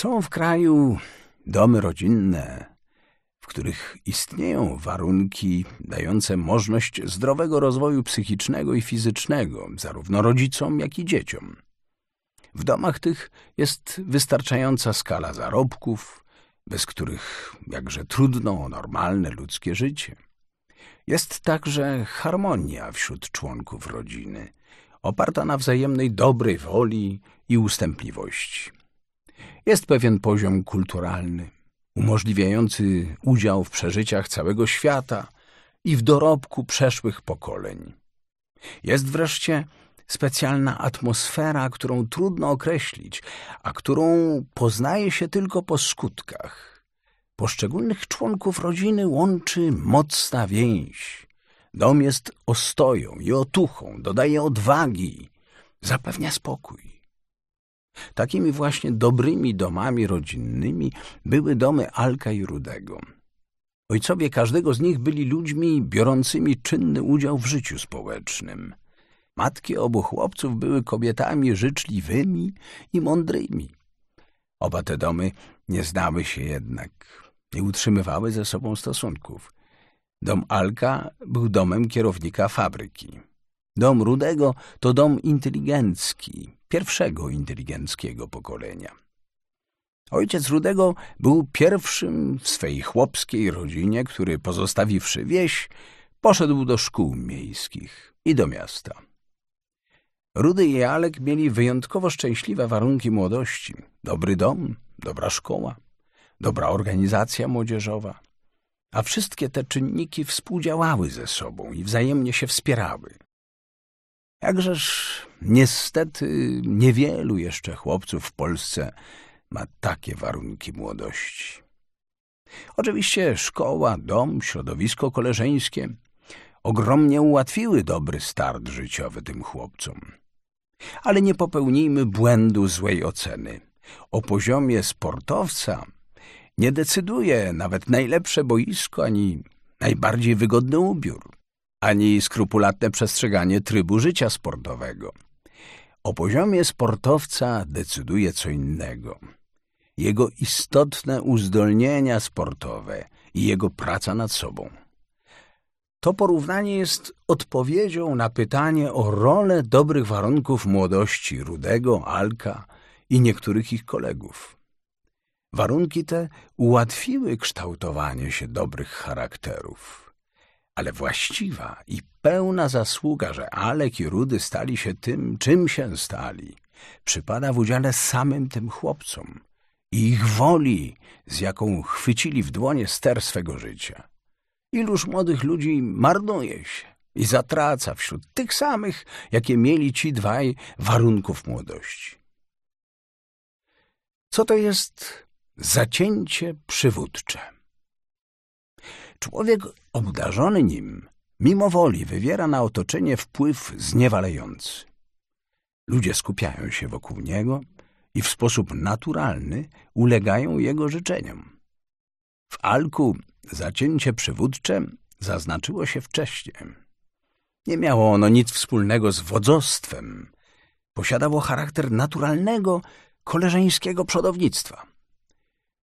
Są w kraju domy rodzinne, w których istnieją warunki dające możliwość zdrowego rozwoju psychicznego i fizycznego, zarówno rodzicom, jak i dzieciom. W domach tych jest wystarczająca skala zarobków, bez których jakże trudno o normalne ludzkie życie. Jest także harmonia wśród członków rodziny, oparta na wzajemnej dobrej woli i ustępliwości. Jest pewien poziom kulturalny, umożliwiający udział w przeżyciach całego świata i w dorobku przeszłych pokoleń. Jest wreszcie specjalna atmosfera, którą trudno określić, a którą poznaje się tylko po skutkach. Poszczególnych członków rodziny łączy mocna więź. Dom jest ostoją i otuchą, dodaje odwagi, zapewnia spokój. Takimi właśnie dobrymi domami rodzinnymi były domy Alka i Rudego. Ojcowie każdego z nich byli ludźmi biorącymi czynny udział w życiu społecznym. Matki obu chłopców były kobietami życzliwymi i mądrymi. Oba te domy nie znały się jednak, nie utrzymywały ze sobą stosunków. Dom Alka był domem kierownika fabryki. Dom Rudego to dom inteligencki, pierwszego inteligenckiego pokolenia. Ojciec Rudego był pierwszym w swej chłopskiej rodzinie, który pozostawiwszy wieś, poszedł do szkół miejskich i do miasta. Rudy i Alek mieli wyjątkowo szczęśliwe warunki młodości. Dobry dom, dobra szkoła, dobra organizacja młodzieżowa. A wszystkie te czynniki współdziałały ze sobą i wzajemnie się wspierały. Jakżeż niestety niewielu jeszcze chłopców w Polsce ma takie warunki młodości. Oczywiście szkoła, dom, środowisko koleżeńskie ogromnie ułatwiły dobry start życiowy tym chłopcom. Ale nie popełnijmy błędu złej oceny. O poziomie sportowca nie decyduje nawet najlepsze boisko ani najbardziej wygodny ubiór, ani skrupulatne przestrzeganie trybu życia sportowego. O poziomie sportowca decyduje co innego. Jego istotne uzdolnienia sportowe i jego praca nad sobą. To porównanie jest odpowiedzią na pytanie o rolę dobrych warunków młodości Rudego, Alka i niektórych ich kolegów. Warunki te ułatwiły kształtowanie się dobrych charakterów. Ale właściwa i pełna zasługa, że Alek i Rudy stali się tym, czym się stali, przypada w udziale samym tym chłopcom i ich woli, z jaką chwycili w dłonie ster swego życia. Iluż młodych ludzi marnuje się i zatraca wśród tych samych, jakie mieli ci dwaj warunków młodości. Co to jest zacięcie przywódcze? Człowiek obdarzony nim mimo woli wywiera na otoczenie wpływ zniewalający. Ludzie skupiają się wokół niego i w sposób naturalny ulegają jego życzeniom. W Alku Zacięcie przywódcze zaznaczyło się wcześniej. Nie miało ono nic wspólnego z wodzostwem. Posiadało charakter naturalnego, koleżeńskiego przodownictwa.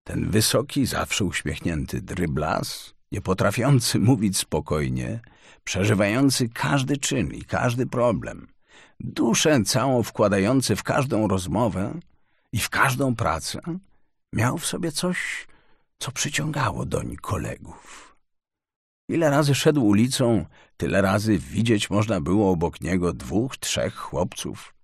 Ten wysoki, zawsze uśmiechnięty dryblas, nie potrafiący mówić spokojnie, przeżywający każdy czyn i każdy problem, duszę całą wkładający w każdą rozmowę i w każdą pracę, miał w sobie coś co przyciągało doń kolegów. Ile razy szedł ulicą, tyle razy widzieć można było obok niego dwóch, trzech chłopców.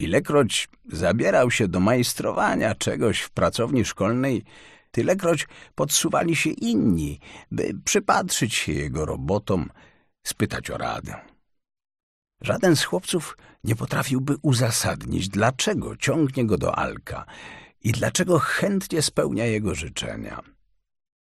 Ilekroć zabierał się do majstrowania czegoś w pracowni szkolnej, tylekroć podsuwali się inni, by przypatrzyć się jego robotom, spytać o radę. Żaden z chłopców nie potrafiłby uzasadnić, dlaczego ciągnie go do Alka i dlaczego chętnie spełnia jego życzenia.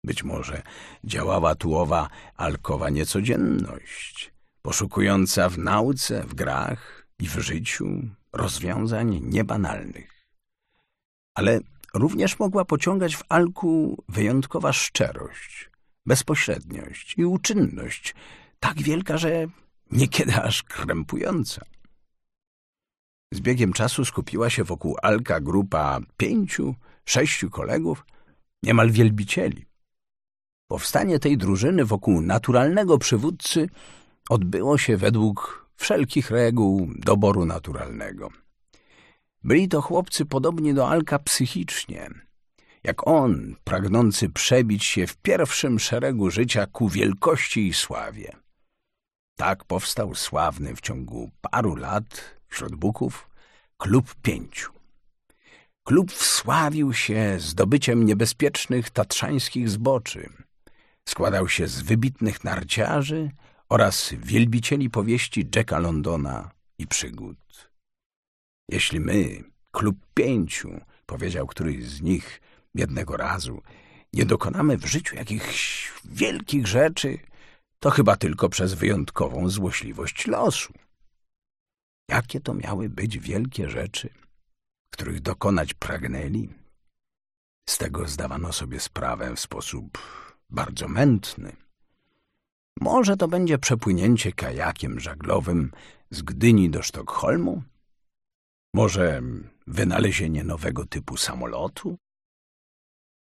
Być może działała tu owa alkowa niecodzienność, poszukująca w nauce, w grach i w życiu rozwiązań niebanalnych. Ale również mogła pociągać w alku wyjątkowa szczerość, bezpośredniość i uczynność, tak wielka, że niekiedy aż krępująca. Z biegiem czasu skupiła się wokół Alka grupa pięciu, sześciu kolegów, niemal wielbicieli. Powstanie tej drużyny wokół naturalnego przywódcy odbyło się według wszelkich reguł doboru naturalnego. Byli to chłopcy podobni do Alka psychicznie, jak on, pragnący przebić się w pierwszym szeregu życia ku wielkości i sławie. Tak powstał sławny w ciągu paru lat wśród Buków Klub Pięciu. Klub wsławił się zdobyciem niebezpiecznych tatrzańskich zboczy. Składał się z wybitnych narciarzy oraz wielbicieli powieści Jacka Londona i przygód. Jeśli my, Klub Pięciu, powiedział któryś z nich jednego razu, nie dokonamy w życiu jakichś wielkich rzeczy, to chyba tylko przez wyjątkową złośliwość losu. Jakie to miały być wielkie rzeczy, których dokonać pragnęli? Z tego zdawano sobie sprawę w sposób bardzo mętny. Może to będzie przepłynięcie kajakiem żaglowym z Gdyni do Sztokholmu? Może wynalezienie nowego typu samolotu?